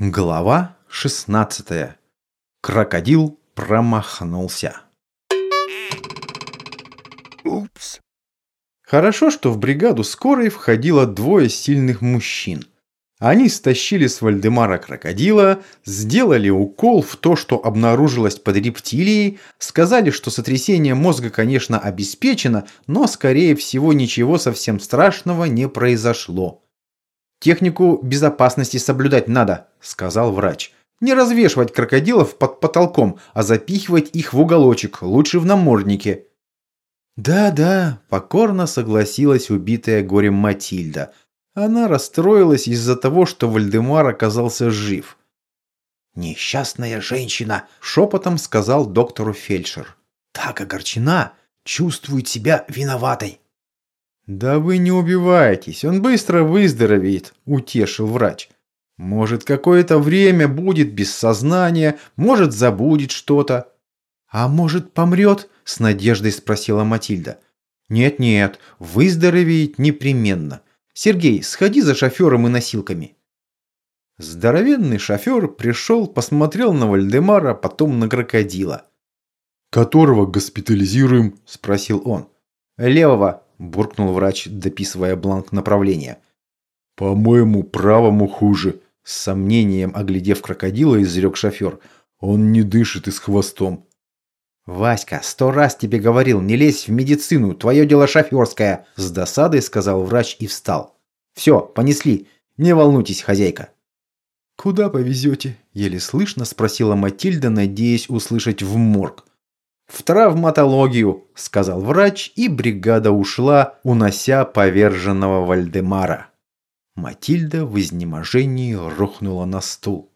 Глава 16. Крокодил промахнулся. Упс. Хорошо, что в бригаду скорой входило двое сильных мужчин. Они стащили с Вальдемара крокодила, сделали укол в то, что обнаружилось под рептилией, сказали, что сотрясение мозга, конечно, обеспечено, но, скорее всего, ничего совсем страшного не произошло. «Технику безопасности соблюдать надо», – сказал врач. «Не развешивать крокодилов под потолком, а запихивать их в уголочек, лучше в наморднике». «Да-да», – покорно согласилась убитая горем Матильда. Она расстроилась из-за того, что Вальдемар оказался жив. «Несчастная женщина», – шепотом сказал доктору фельдшер. «Так огорчена, чувствует себя виноватой». «Да вы не убивайтесь, он быстро выздоровеет», – утешил врач. «Может, какое-то время будет без сознания, может, забудет что-то». «А может, помрет?» – с надеждой спросила Матильда. «Нет-нет, выздоровеет непременно. Сергей, сходи за шофером и носилками». Здоровенный шофер пришел, посмотрел на Вальдемара, потом на крокодила. «Которого госпитализируем?» – спросил он. «Левого», буркнул врач, дописывая бланк направления. «По-моему, правому хуже», – с сомнением оглядев крокодила, изрек шофер. «Он не дышит и с хвостом». «Васька, сто раз тебе говорил, не лезь в медицину, твое дело шоферское», – с досадой сказал врач и встал. «Все, понесли. Не волнуйтесь, хозяйка». «Куда повезете?» – еле слышно спросила Матильда, надеясь услышать в морг. «В травматологию», – сказал врач, и бригада ушла, унося поверженного Вальдемара. Матильда в изнеможении рухнула на стул.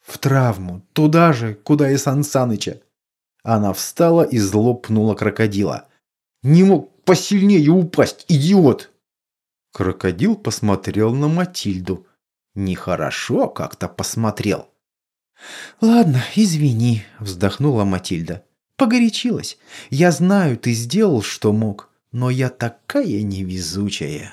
«В травму, туда же, куда и Сан Саныча». Она встала и злопнула крокодила. «Не мог посильнее упасть, идиот!» Крокодил посмотрел на Матильду. Нехорошо как-то посмотрел. «Ладно, извини», – вздохнула Матильда. Погорячилась. Я знаю, ты сделал, что мог, но я такая невезучая.